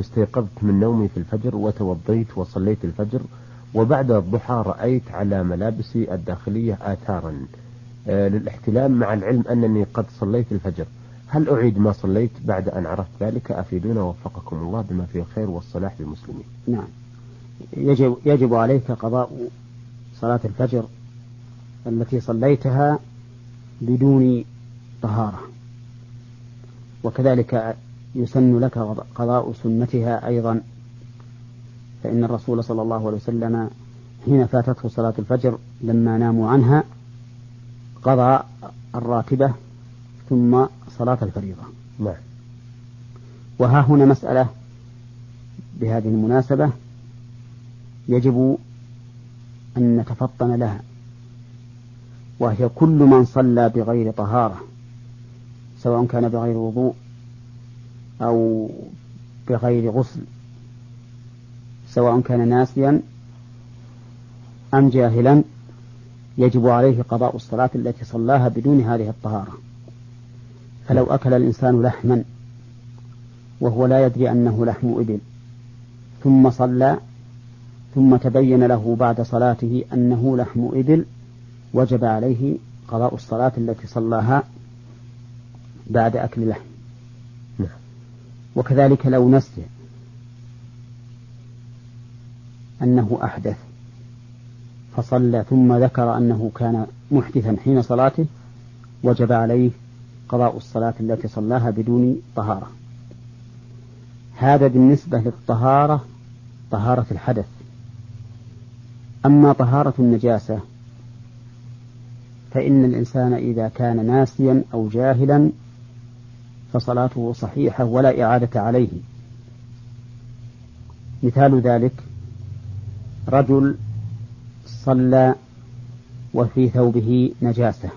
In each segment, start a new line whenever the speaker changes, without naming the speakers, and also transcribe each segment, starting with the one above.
استيقظت من نومي في الفجر وتوضيت وصليت الفجر وبعد الضحى رأيت على ملابسي الداخلية آثارا. آه، للاحتلام مع العلم أنني قد صليت الفجر. هل أعيد ما صليت بعد أن عرفت ذلك؟ أفيدونا وفقكم الله بما فيه الخير والصلاح للمسلمين.
نعم. يجب, يجب عليك قضاء صلاة الفجر التي صليتها بدون طهارة. وكذلك يسن لك قضاء سنتها أيضا. فإن الرسول صلى الله عليه وسلم حين فاتته صلاة الفجر لما ناموا عنها قضى الراتبة ثم صلاة الفريضة.
نعم.
وها هنا مسألة بهذه المناسبة يجب أن نتفطن لها وهي كل من صلى بغير طهارة سواء كان بغير وضوء أو بغير غسل سواء كان ناسيا أم جاهلا يجب عليه قضاء الصلاة التي صلاها بدون هذه الطهارة فلو أكل الإنسان لحما وهو لا يدري أنه لحم إبل ثم صلى ثم تبين له بعد صلاته أنه لحم إبل وجب عليه قضاء الصلاة التي صلاها بعد أكل لحم. وكذلك لو نسي أنه أحدث فصلى ثم ذكر أنه كان محدثا حين صلاته وجب عليه قضاء الصلاة التي صلاها بدون طهارة. هذا بالنسبة للطهارة طهارة الحدث. أما طهارة النجاسة فإن الإنسان إذا كان ناسيا أو جاهلا فصلاته صحيحة ولا إعادة عليه. مثال ذلك رجل صلى وفي ثوبه نجاسة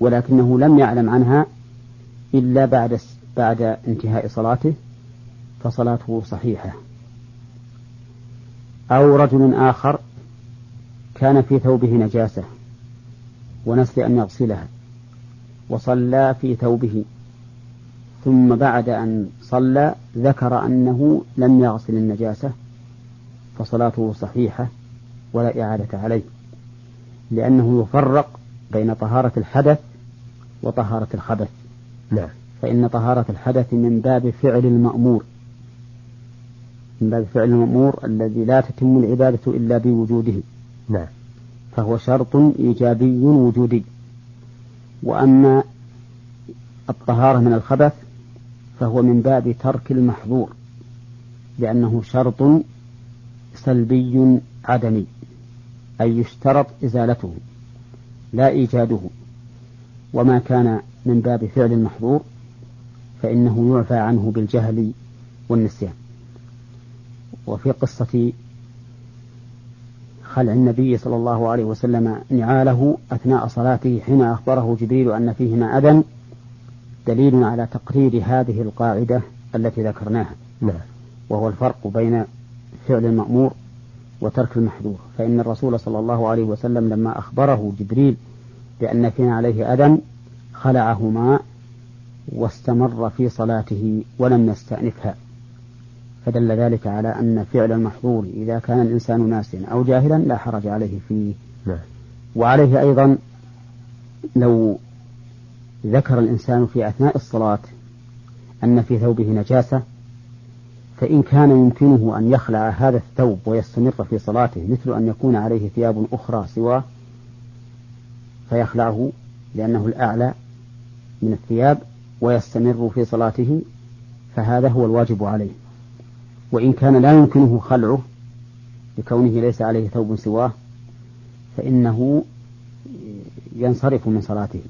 ولكنه لم يعلم عنها إلا بعد بعد انتهاء صلاته فصلاته صحيحة. أو رجل آخر كان في ثوبه نجاسة ونسي أن يغسلها. وصلى في ثوبه. ثم بعد أن صلى ذكر أنه لم يغسل النجاسة فصلاته صحيحة ولا إعادة عليه لأنه يفرق بين طهارة الحدث وطهارة الخبث.
نعم.
فإن طهارة الحدث من باب فعل المأمور من باب فعل المأمور الذي لا تتم العبادة إلا بوجوده.
نعم.
فهو شرط إيجابي وجودي. وأما الطهارة من الخبث فهو من باب ترك المحظور لأنه شرط سلبي عدمي أي يشترط إزالته لا إيجاده. وما كان من باب فعل المحظور فإنه يعفى عنه بالجهل والنسيان. وفي قصة خلع النبي صلى الله عليه وسلم نعاله أثناء صلاته حين أخبره جبريل أن فيهما أذى دليل على تقرير هذه القاعدة التي ذكرناها.
نعم.
وهو الفرق بين فعل المأمور وترك المحذور. فإن الرسول صلى الله عليه وسلم لما أخبره جبريل بأن فينا عليه أذى خلعهما واستمر في صلاته ولم يستأنفها. فدل ذلك على أن فعل المحظور إذا كان الإنسان ناسيا أو جاهلا لا حرج عليه فيه
نعم.
وعليه أيضا لو ذكر الإنسان في أثناء الصلاة أن في ثوبه نجاسة فإن كان يمكنه أن يخلع هذا الثوب ويستمر في صلاته مثل أن يكون عليه ثياب أخرى سواه فيخلعه لأنه الأعلى من الثياب ويستمر في صلاته فهذا هو الواجب عليه وإن كان لا يمكنه خلعه لكونه ليس عليه ثوب سواه فإنه ينصرف من صلاته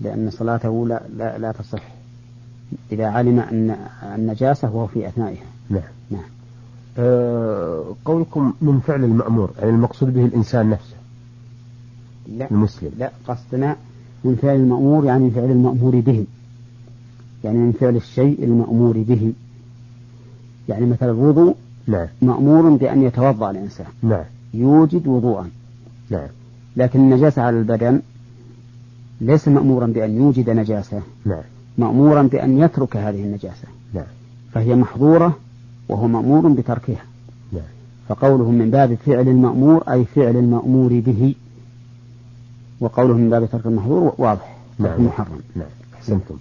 لأن صلاته لا, لا, لا تصح. إذا علم أن النجاسة وهو في أثنائها.
نعم.
نعم.
أه قولكم من فعل المأمور يعني المقصود به الإنسان نفسه.
لا
المسلم.
لا قصدنا من فعل المأمور يعني من فعل المأمور به. يعني من فعل الشيء المأمور به. يعني مثل الوضوء
نعم.
مأمور بأن يتوضأ الإنسان.
نعم.
يوجد وضوءا.
نعم.
لكن النجاسة على البدن ليس مأمورا بأن يوجد نجاسة.
نعم.
مأمورا بأن يترك هذه النجاسة.
نعم.
فهي محظورة وهو مأمور بتركها.
نعم.
فقوله من باب فعل المأمور أي فعل المأمور به. وقوله من باب ترك المحظور واضح.
نعم.
محرم.
نعم. أحسنتم.